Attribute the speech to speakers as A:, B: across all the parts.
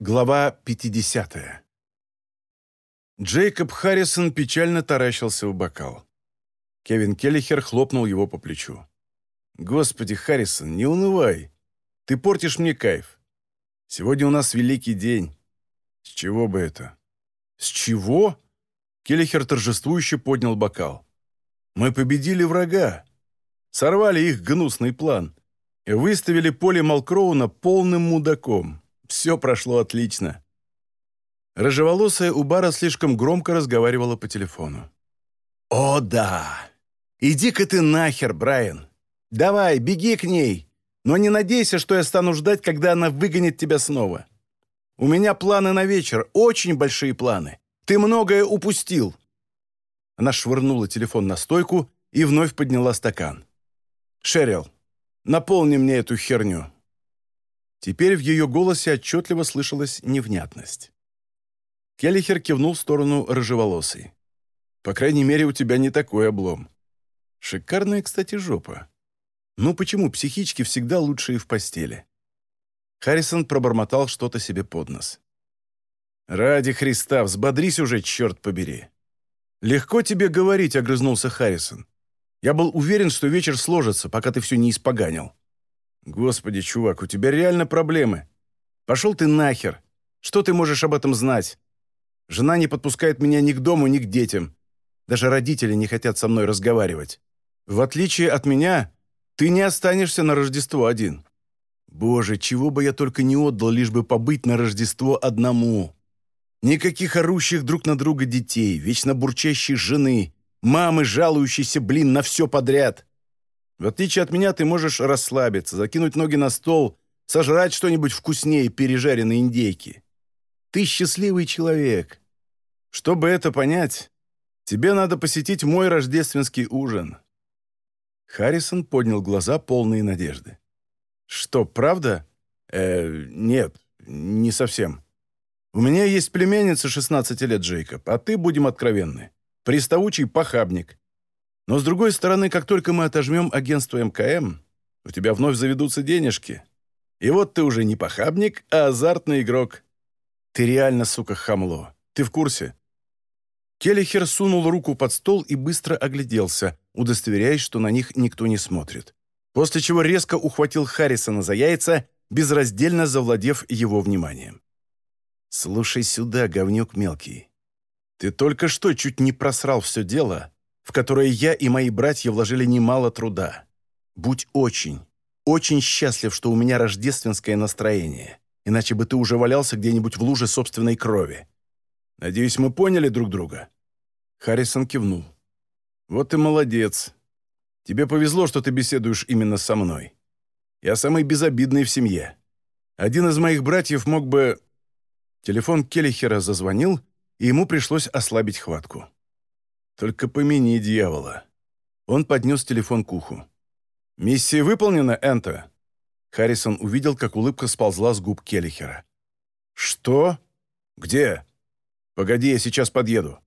A: Глава 50. Джейкоб Харрисон печально таращился в бокал. Кевин Келлихер хлопнул его по плечу. «Господи, Харрисон, не унывай. Ты портишь мне кайф. Сегодня у нас великий день. С чего бы это?» «С чего?» Келлихер торжествующе поднял бокал. «Мы победили врага. Сорвали их гнусный план. И выставили поле Малкроуна полным мудаком. Все прошло отлично. Рыжеволосая у бара слишком громко разговаривала по телефону. «О, да! Иди-ка ты нахер, Брайан! Давай, беги к ней! Но не надейся, что я стану ждать, когда она выгонит тебя снова. У меня планы на вечер, очень большие планы. Ты многое упустил!» Она швырнула телефон на стойку и вновь подняла стакан. «Шерил, наполни мне эту херню, Теперь в ее голосе отчетливо слышалась невнятность. Келлихер кивнул в сторону рыжеволосой. «По крайней мере, у тебя не такой облом. Шикарная, кстати, жопа. Ну почему психички всегда лучшие в постели?» Харрисон пробормотал что-то себе под нос. «Ради Христа, взбодрись уже, черт побери!» «Легко тебе говорить», — огрызнулся Харрисон. «Я был уверен, что вечер сложится, пока ты все не испоганил». «Господи, чувак, у тебя реально проблемы. Пошел ты нахер. Что ты можешь об этом знать? Жена не подпускает меня ни к дому, ни к детям. Даже родители не хотят со мной разговаривать. В отличие от меня, ты не останешься на Рождество один. Боже, чего бы я только не отдал, лишь бы побыть на Рождество одному. Никаких орущих друг на друга детей, вечно бурчащей жены, мамы, жалующейся, блин, на все подряд. В отличие от меня, ты можешь расслабиться, закинуть ноги на стол, сожрать что-нибудь вкуснее пережаренной индейки. Ты счастливый человек. Чтобы это понять, тебе надо посетить мой рождественский ужин». Харрисон поднял глаза, полные надежды. «Что, правда?» «Э, нет, не совсем. У меня есть племянница 16 лет, Джейкоб, а ты, будем откровенны, приставучий похабник. Но с другой стороны, как только мы отожмем агентство МКМ, у тебя вновь заведутся денежки. И вот ты уже не похабник, а азартный игрок. Ты реально, сука, хамло. Ты в курсе?» Келлихер сунул руку под стол и быстро огляделся, удостоверяясь, что на них никто не смотрит. После чего резко ухватил Харрисона за яйца, безраздельно завладев его вниманием. «Слушай сюда, говнюк мелкий. Ты только что чуть не просрал все дело, в которое я и мои братья вложили немало труда. Будь очень, очень счастлив, что у меня рождественское настроение, иначе бы ты уже валялся где-нибудь в луже собственной крови. Надеюсь, мы поняли друг друга?» Харрисон кивнул. «Вот ты молодец. Тебе повезло, что ты беседуешь именно со мной. Я самый безобидный в семье. Один из моих братьев мог бы...» Телефон Келлихера зазвонил, и ему пришлось ослабить хватку. Только помяни дьявола. Он поднес телефон к уху. «Миссия выполнена, Энто?» Харрисон увидел, как улыбка сползла с губ Келлихера. «Что? Где? Погоди, я сейчас подъеду».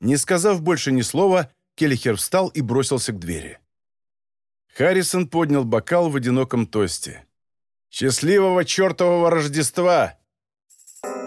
A: Не сказав больше ни слова, Келлихер встал и бросился к двери. Харрисон поднял бокал в одиноком тосте. «Счастливого чертового Рождества!»